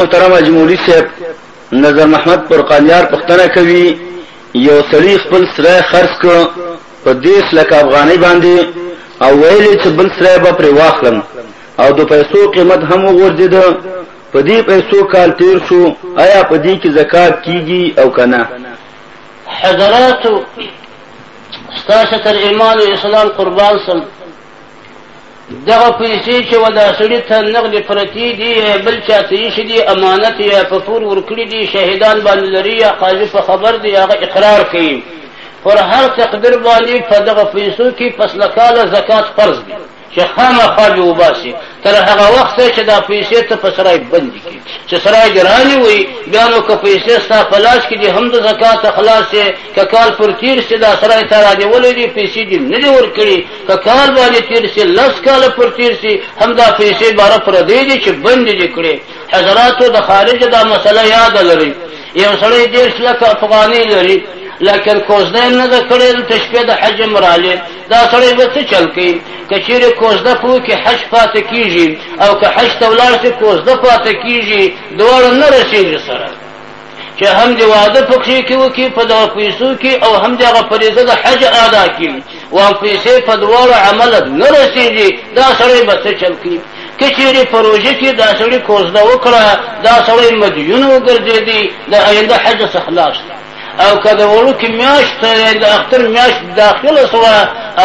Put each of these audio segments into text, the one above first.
محترم اجمولی صاحب نظر محمد پر قالیار پختنه کوي یو سړی خپل سره خرڅ کړ په 10 لک افغانۍ باندې او ویلې چې بل سره به پر واخلم او د پیسو قیمت هم وغورځید په دې پیسو کال تیر شو آیا په دې کې زکات کیږي او کنه حضرات ستاسو تر ایمان او اسلام قربان سم دغه پیسې چې و دا سړي ته نغدې پرتې دي یا بل چا ته ایښي دي امانت یا په پور ورکړي دي شهیدان باندې لري یا قاضي په خبر دی هغه اقرار کوي پر هر تقدیر باندې په دغه پیسو کې پس له کاله زکات فرض دی چې خامخا به وباسي تر هغه وخته چې دا پیسې ته په سرای بندې کړي چې سرای دې رانیوي بیا نو که پیسې ستا په لاس کې دي هم د زکات خلاص یې که کال پر تېر شي دا سرای ته رانیولی دي پیسې دې نه دي ورکړي که کال باندې تیر شي لس کال پر تیر شي همدا پیسې باره پر دی دي چې بندې دي کړې حضراتو د خارج دا مسله یاد لري یو سړی دېرش لکه افغانۍ لري لکن کوزده نه ده کړې دلته شپې د حج مرالې دا سړی به څه چل کوي که چیرې کوزده په کې حج پاتې کیږي او که حج ته ولاړ شي کوزده پاتې کیږي دواړه نه رسېږي سره چې هم دې واده په کښې کې وکړي په دغه پیسو کې او هم دې هغه فریضه د حج ادا کړي او هم پیسې په دواړو عمل نه رسېږي دا سړی به څه چل کړي که چېرې په روژه کې دا سړی کوزده وکړه دا سړی مدیون وګرځېدي د آینده حج څخه خلاص دی او که د وړوکې میاشت د اختر میاشت داخله سوه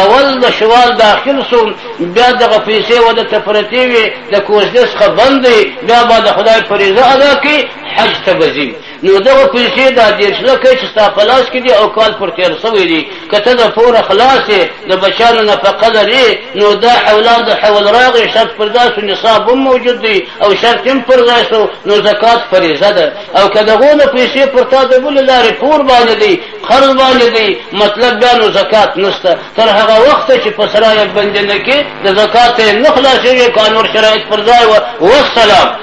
اول د شوال داخل سو بیا دغه پیسې وده ته پرتې وي د کوزدې څخه بند دی بیا به د خدای فریضه ادا کړي حج ته به ځي نو دغه پیسې دا دېرش لکه چې ستا په لاس کې دي او کال پر تېر سوی دي که ته د پوره خلاص یې د بچیانو نفقه لرې نو دا حولان د حول راغی شرط پر ځای سو نصاب هم موجود دی او شرط هم پر ځای سو نو زکات فریضه ده او که د غونه پیسې پر تا د بلې لارې پور باندې دی قرض باندې دی مطلب بیا نو زکات نشته تر هغه وخته چې په سرایه بندنه کې د زکات نه خلاصېږي قانون شرایط پر ځای و والسلام